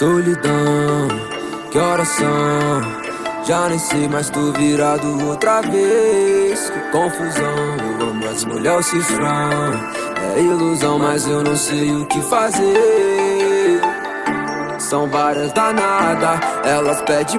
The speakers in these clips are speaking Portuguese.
Solidão, que horas são? Já nem sei mais tô virado outra vez. Que confusão, eu amo as mulheres cifrão É ilusão, mas eu não sei o que fazer. São várias danadas, elas pedem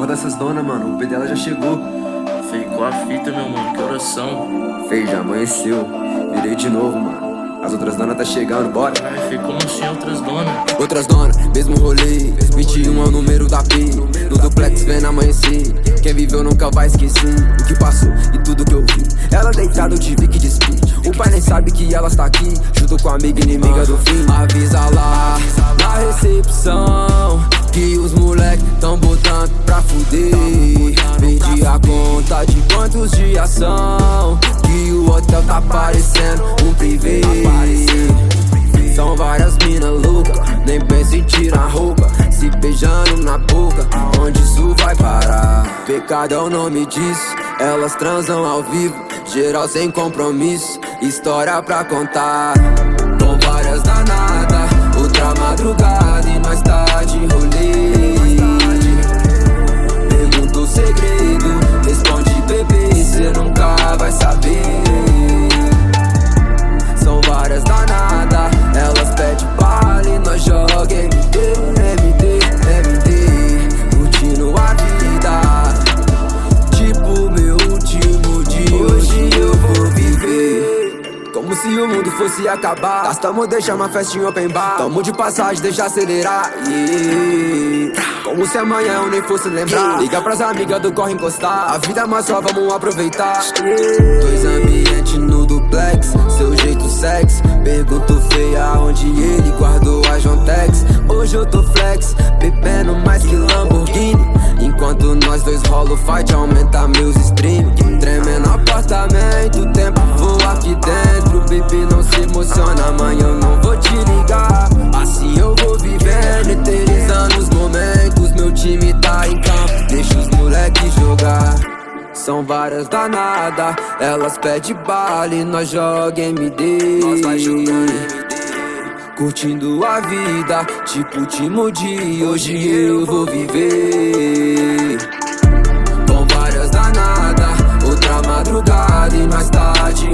Acorda essas donas, mano. O P dela já chegou. Fei, qual a fita, meu mano? Que oração? Fei, já amanheceu. Virei de novo, mano. As outras donas tá chegando, bora. Ai, Fei, como assim outras donas? Outras donas, mesmo rolê. 21 é o número da P. No duplex vendo amanhecer. Quem viveu nunca vai esquecer o que passou e tudo que eu vi. Ela deitada, eu tive que despir. O pai nem sabe que ela está aqui, junto com a amiga inimiga do fim. Avisa lá, na recepção, são, que o hotel tá parecendo um privê. São várias minas loucas, nem pensa em tirar roupa. Se beijando na boca, onde isso vai parar? Pecado é o nome disso, elas transam ao vivo, geral sem compromisso história pra contar. Com várias danadas, outra madrugada e nós se o mundo fosse acabar. Gastamos, deixar uma festinha open bar. Tamo de passagem, deixa acelerar. Yeah. Como se amanhã eu nem fosse lembrar. Liga pras amigas do corre encostar. A vida é mais só, vamos aproveitar. Yeah. Dois ambientes no duplex Seu jeito sexy Pergunto feia onde ele guardou a Jontex. Hoje eu tô flex Bebendo mais que Lamborghini. Enquanto nós dois rola o fight Aumenta meus streams. Tremendo apartamento Tempo voa aqui dentro bebê, não se emociona. Amanhã eu não vou te ligar. Assim eu vou vivendo, eternizando os momentos. Meu time tá em campo, deixa os moleques jogar. São várias danadas, elas pedem bala e nós joga MD. Nós vai jogando MD. Curtindo a vida, tipo último dia, hoje eu vou viver. Com várias danadas, outra madrugada e mais tarde